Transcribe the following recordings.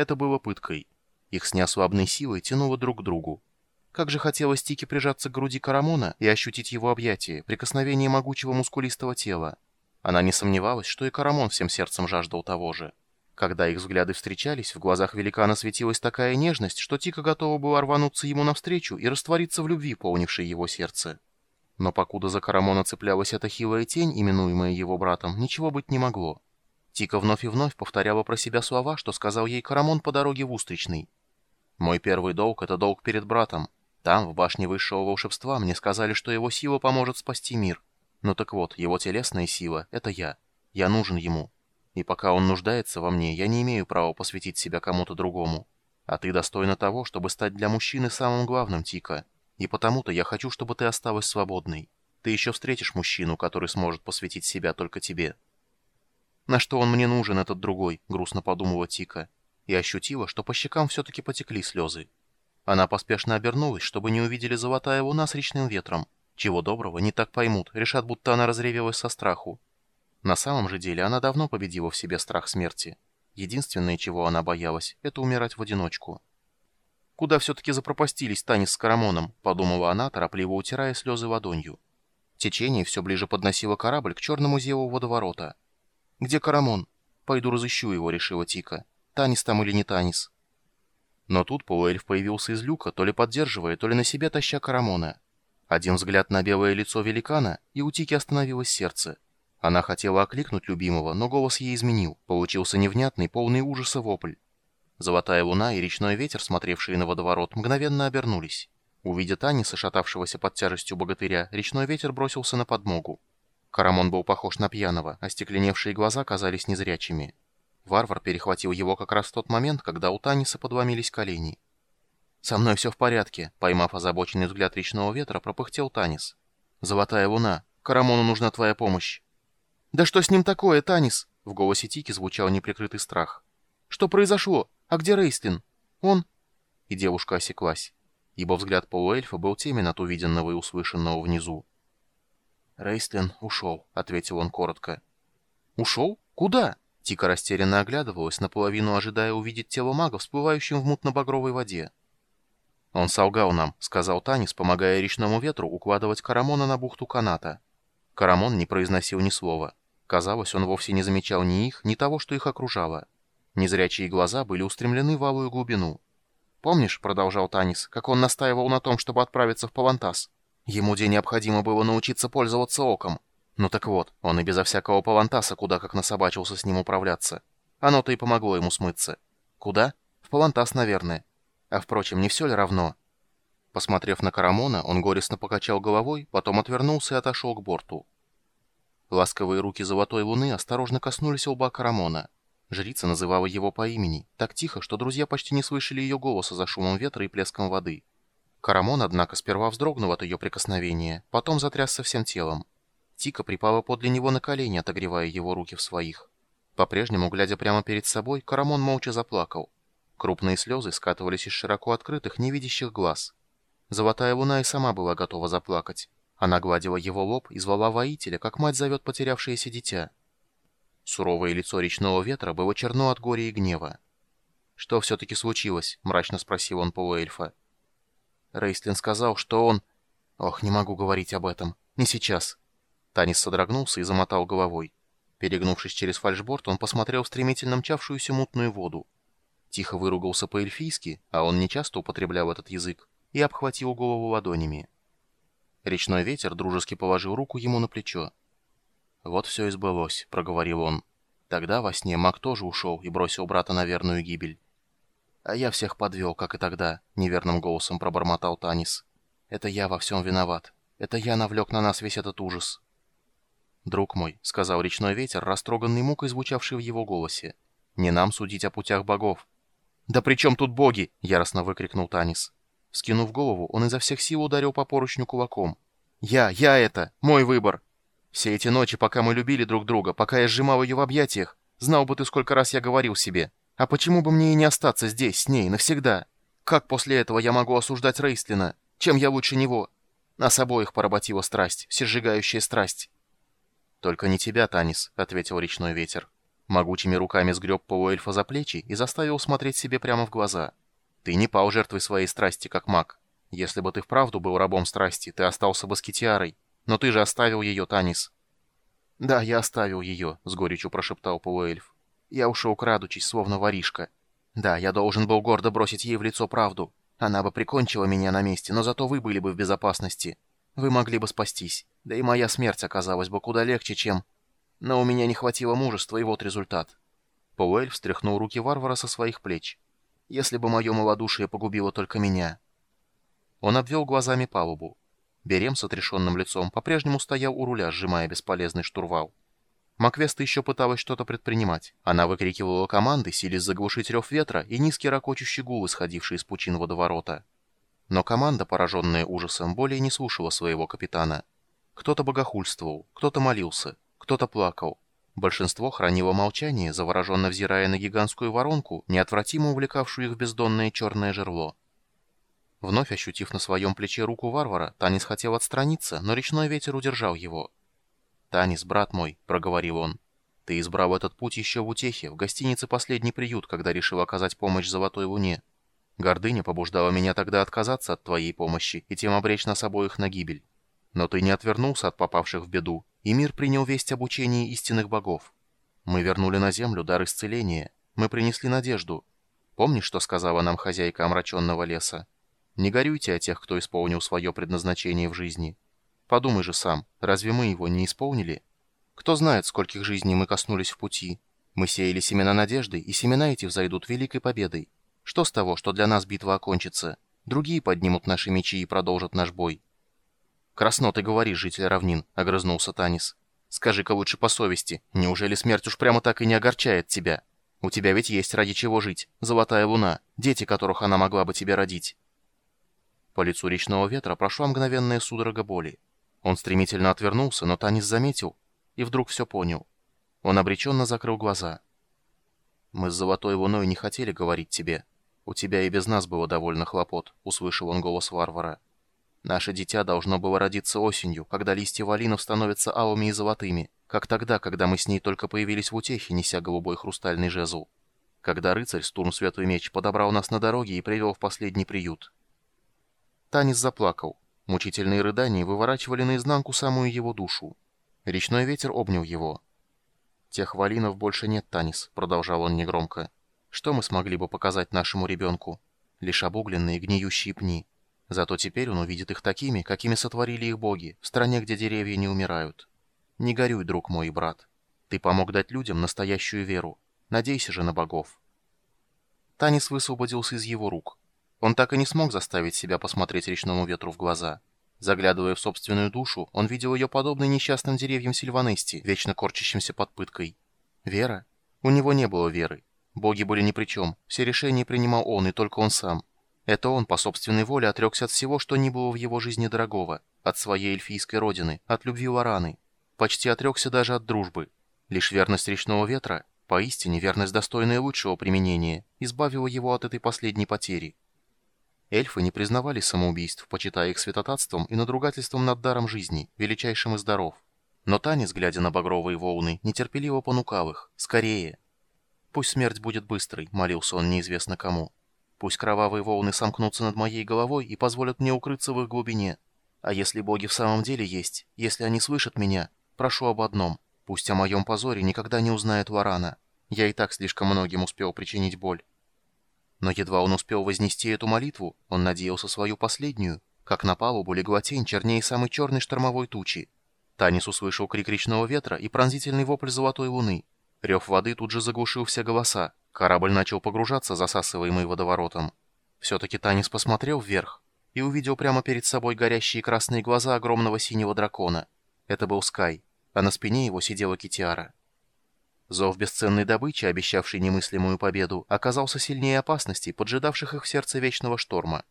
Это было пыткой. Их с неослабной силой тянуло друг к другу. Как же хотелось Тике прижаться к груди Карамона и ощутить его объятие, прикосновение могучего мускулистого тела. Она не сомневалась, что и Карамон всем сердцем жаждал того же. Когда их взгляды встречались, в глазах великана светилась такая нежность, что Тика готова была рвануться ему навстречу и раствориться в любви, полнившей его сердце. Но покуда за Карамона цеплялась эта хилая тень, именуемая его братом, ничего быть не могло. Тика вновь и вновь повторяла про себя слова, что сказал ей Карамон по дороге в Устричный. «Мой первый долг — это долг перед братом. Там, в башне высшего волшебства, мне сказали, что его сила поможет спасти мир. Ну так вот, его телесная сила — это я. Я нужен ему. И пока он нуждается во мне, я не имею права посвятить себя кому-то другому. А ты достойна того, чтобы стать для мужчины самым главным, Тика. И потому-то я хочу, чтобы ты осталась свободной. Ты еще встретишь мужчину, который сможет посвятить себя только тебе». «На что он мне нужен, этот другой?» — грустно подумала Тика. И ощутила, что по щекам все-таки потекли слезы. Она поспешно обернулась, чтобы не увидели золотая луна с речным ветром. Чего доброго, не так поймут, решат, будто она разревелась со страху. На самом же деле она давно победила в себе страх смерти. Единственное, чего она боялась, это умирать в одиночку. «Куда все-таки запропастились Танис с Карамоном?» — подумала она, торопливо утирая слезы ладонью. Течение все ближе подносило корабль к черному зеву водоворота. «Где Карамон?» «Пойду разыщу его», — решила Тика. «Танис там или не Танис?» Но тут полуэльф появился из люка, то ли поддерживая, то ли на себе таща Карамона. Один взгляд на белое лицо великана, и у Тики остановилось сердце. Она хотела окликнуть любимого, но голос ей изменил. Получился невнятный, полный ужаса вопль. Золотая луна и речной ветер, смотревшие на водоворот, мгновенно обернулись. Увидя Таниса, шатавшегося под тяжестью богатыря, речной ветер бросился на подмогу. Карамон был похож на пьяного, а стекленевшие глаза казались незрячими. Варвар перехватил его как раз в тот момент, когда у Таниса подломились колени. «Со мной все в порядке», — поймав озабоченный взгляд речного ветра, пропыхтел Танис. «Золотая луна, Карамону нужна твоя помощь». «Да что с ним такое, Танис?» — в голосе Тики звучал неприкрытый страх. «Что произошло? А где Рейстлин? Он...» И девушка осеклась, ибо взгляд полуэльфа был темен от увиденного и услышанного внизу. «Рейстлин ушел», — ответил он коротко. «Ушел? Куда?» Тика растерянно оглядывалась, наполовину ожидая увидеть тело мага, всплывающим в мутно-багровой воде. «Он солгал нам», — сказал Танис, помогая речному ветру укладывать Карамона на бухту каната. Карамон не произносил ни слова. Казалось, он вовсе не замечал ни их, ни того, что их окружало. Незрячие глаза были устремлены в алую глубину. «Помнишь», — продолжал Танис, — «как он настаивал на том, чтобы отправиться в Павантас?» Ему где необходимо было научиться пользоваться оком. Ну так вот, он и безо всякого палантаса куда как насобачился с ним управляться. Оно-то и помогло ему смыться. Куда? В палантас, наверное. А впрочем, не все ли равно? Посмотрев на Карамона, он горестно покачал головой, потом отвернулся и отошел к борту. Ласковые руки золотой луны осторожно коснулись лба Карамона. Жрица называла его по имени, так тихо, что друзья почти не слышали ее голоса за шумом ветра и плеском воды. Карамон, однако, сперва вздрогнул от ее прикосновения, потом затрясся всем телом. Тика припала подле него на колени, отогревая его руки в своих. По-прежнему, глядя прямо перед собой, Карамон молча заплакал. Крупные слезы скатывались из широко открытых, невидящих глаз. Золотая луна и сама была готова заплакать. Она гладила его лоб и звала воителя, как мать зовет потерявшееся дитя. Суровое лицо речного ветра было черно от горя и гнева. «Что все-таки случилось?» — мрачно спросил он полуэльфа. Рейстлин сказал, что он... Ох, не могу говорить об этом. Не сейчас. Танис содрогнулся и замотал головой. Перегнувшись через фальшборд, он посмотрел в стремительно мчавшуюся мутную воду. Тихо выругался по-эльфийски, а он нечасто употреблял этот язык, и обхватил голову ладонями. Речной ветер дружески положил руку ему на плечо. «Вот все и сбылось», — проговорил он. Тогда во сне маг тоже ушел и бросил брата на верную гибель. «А я всех подвел, как и тогда», — неверным голосом пробормотал Танис. «Это я во всем виноват. Это я навлек на нас весь этот ужас». «Друг мой», — сказал речной ветер, растроганный мукой, звучавший в его голосе, — «не нам судить о путях богов». «Да при чем тут боги?» — яростно выкрикнул Танис. Скинув голову, он изо всех сил ударил по поручню кулаком. «Я, я это! Мой выбор! Все эти ночи, пока мы любили друг друга, пока я сжимал ее в объятиях, знал бы ты, сколько раз я говорил себе. А почему бы мне и не остаться здесь, с ней, навсегда? Как после этого я могу осуждать Рейстлина? Чем я лучше него? Нас обоих поработила страсть, всесжигающая страсть. «Только не тебя, Танис», — ответил речной ветер. Могучими руками сгреб полуэльфа за плечи и заставил смотреть себе прямо в глаза. «Ты не пал жертвой своей страсти, как маг. Если бы ты вправду был рабом страсти, ты остался бы с Китиарой. Но ты же оставил ее, Танис». «Да, я оставил ее», — с горечью прошептал полуэльф. «Я ушел, крадучись, словно воришка. Да, я должен был гордо бросить ей в лицо правду. Она бы прикончила меня на месте, но зато вы были бы в безопасности. Вы могли бы спастись. Да и моя смерть оказалась бы куда легче, чем... Но у меня не хватило мужества, и вот результат». Пауэль встряхнул руки варвара со своих плеч. «Если бы мое малодушие погубило только меня». Он обвел глазами палубу. Берем с отрешенным лицом по-прежнему стоял у руля, сжимая бесполезный штурвал. Маквеста еще пыталась что-то предпринимать. Она выкрикивала команды, силясь заглушить рев ветра и низкий ракочущий гул, исходивший из пучин водоворота. Но команда, пораженная ужасом, более не слушала своего капитана. Кто-то богохульствовал, кто-то молился, кто-то плакал. Большинство хранило молчание, завороженно взирая на гигантскую воронку, неотвратимо увлекавшую их в бездонное черное жерло. Вновь ощутив на своем плече руку варвара, Танис хотел отстраниться, но речной ветер удержал его. «Танис, брат мой», — проговорил он, — «ты избрал этот путь еще в утехе, в гостинице «Последний приют», когда решил оказать помощь Золотой Луне. Гордыня побуждала меня тогда отказаться от твоей помощи и тем обречь нас обоих на гибель. Но ты не отвернулся от попавших в беду, и мир принял весть об учении истинных богов. Мы вернули на землю дар исцеления, мы принесли надежду. Помнишь, что сказала нам хозяйка омраченного леса? Не горюйте о тех, кто исполнил свое предназначение в жизни». Подумай же сам, разве мы его не исполнили? Кто знает, скольких жизней мы коснулись в пути. Мы сеяли семена надежды, и семена эти взойдут великой победой. Что с того, что для нас битва окончится? Другие поднимут наши мечи и продолжат наш бой. «Красно ты говоришь, житель равнин», — огрызнулся Танис. «Скажи-ка лучше по совести, неужели смерть уж прямо так и не огорчает тебя? У тебя ведь есть ради чего жить, золотая луна, дети, которых она могла бы тебе родить». По лицу речного ветра прошла мгновенная судорога боли. Он стремительно отвернулся, но Танис заметил и вдруг все понял. Он обреченно закрыл глаза. «Мы с Золотой Луной не хотели говорить тебе. У тебя и без нас было довольно хлопот», — услышал он голос варвара. «Наше дитя должно было родиться осенью, когда листья валинов становятся алыми и золотыми, как тогда, когда мы с ней только появились в утехе, неся голубой хрустальный жезл. Когда рыцарь, Стурм Светлый Меч, подобрал нас на дороге и привел в последний приют». Танис заплакал. Мучительные рыдания выворачивали наизнанку самую его душу. Речной ветер обнял его. «Тех валинов больше нет, Танис», — продолжал он негромко. «Что мы смогли бы показать нашему ребенку? Лишь обугленные гниющие пни. Зато теперь он увидит их такими, какими сотворили их боги, в стране, где деревья не умирают. Не горюй, друг мой и брат. Ты помог дать людям настоящую веру. Надейся же на богов». Танис высвободился из его рук. Он так и не смог заставить себя посмотреть речному ветру в глаза. Заглядывая в собственную душу, он видел ее подобной несчастным деревьям Сильванести, вечно корчащимся под пыткой. Вера? У него не было веры. Боги были ни при чем, все решения принимал он, и только он сам. Это он по собственной воле отрекся от всего, что ни было в его жизни дорогого, от своей эльфийской родины, от любви Лораны. Почти отрекся даже от дружбы. Лишь верность речного ветра, поистине верность достойная лучшего применения, избавила его от этой последней потери. Эльфы не признавали самоубийств, почитая их святотатством и надругательством над даром жизни, величайшим из даров. Но Танис, глядя на багровые волны, нетерпеливо понукал их. «Скорее!» «Пусть смерть будет быстрой», — молился он неизвестно кому. «Пусть кровавые волны сомкнутся над моей головой и позволят мне укрыться в их глубине. А если боги в самом деле есть, если они слышат меня, прошу об одном. Пусть о моем позоре никогда не узнает Варана. Я и так слишком многим успел причинить боль. Но едва он успел вознести эту молитву, он надеялся свою последнюю, как на палубу легла тень чернее самой черной штормовой тучи. Танис услышал крик речного ветра и пронзительный вопль золотой луны. Рев воды тут же заглушил все голоса. Корабль начал погружаться, засасываемый водоворотом. Все-таки Танис посмотрел вверх и увидел прямо перед собой горящие красные глаза огромного синего дракона. Это был Скай, а на спине его сидела Китиара. Зов бесценной добычи, обещавший немыслимую победу, оказался сильнее опасностей, поджидавших их в сердце вечного шторма.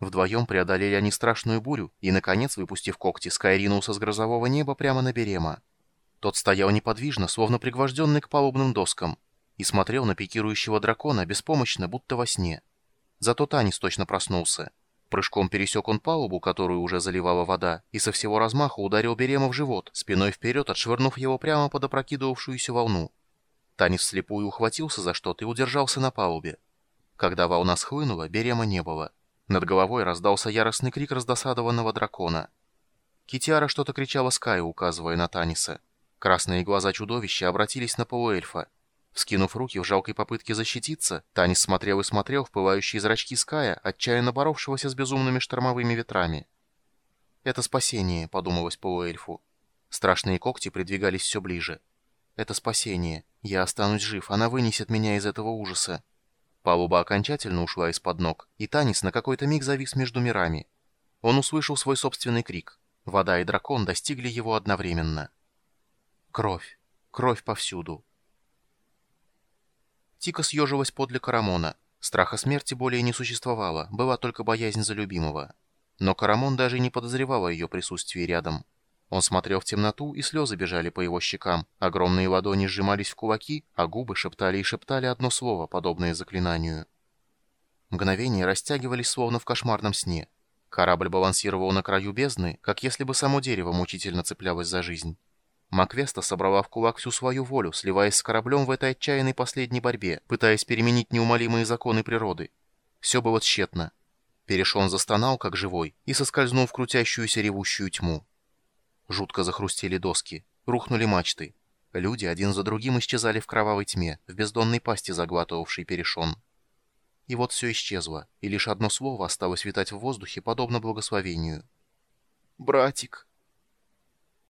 Вдвоем преодолели они страшную бурю, и, наконец, выпустив когти, Скай ринулся с грозового неба прямо на Берема. Тот стоял неподвижно, словно пригвожденный к палубным доскам, и смотрел на пикирующего дракона беспомощно, будто во сне. Зато Танис точно проснулся. Прыжком пересек он палубу, которую уже заливала вода, и со всего размаха ударил Берема в живот, спиной вперед отшвырнув его прямо под опрокидывавшуюся волну. Танис вслепую ухватился за что-то и удержался на палубе. Когда волна схлынула, Берема не было. Над головой раздался яростный крик раздосадованного дракона. Китиара что-то кричала Скаю, указывая на Таниса. Красные глаза чудовища обратились на полуэльфа. Вскинув руки в жалкой попытке защититься, Танис смотрел и смотрел в пылающие зрачки Ская, отчаянно боровшегося с безумными штормовыми ветрами. «Это спасение», — подумалось полуэльфу. Страшные когти придвигались все ближе. «Это спасение. Я останусь жив. Она вынесет меня из этого ужаса». Палуба окончательно ушла из-под ног, и Танис на какой-то миг завис между мирами. Он услышал свой собственный крик. Вода и дракон достигли его одновременно. Кровь. Кровь повсюду. Тика съежилась подле Карамона. Страха смерти более не существовало, была только боязнь за любимого. Но Карамон даже не подозревал о ее присутствии рядом. Он смотрел в темноту, и слезы бежали по его щекам. Огромные ладони сжимались в кулаки, а губы шептали и шептали одно слово, подобное заклинанию. Мгновения растягивались, словно в кошмарном сне. Корабль балансировал на краю бездны, как если бы само дерево мучительно цеплялось за жизнь. Маквеста собрала в кулак всю свою волю, сливаясь с кораблем в этой отчаянной последней борьбе, пытаясь переменить неумолимые законы природы. Все было тщетно. Перешон застонал, как живой, и соскользнул в крутящуюся ревущую тьму. Жутко захрустели доски, рухнули мачты. Люди один за другим исчезали в кровавой тьме, в бездонной пасти заглатывавшей перешон. И вот все исчезло, и лишь одно слово осталось витать в воздухе, подобно благословению. «Братик!»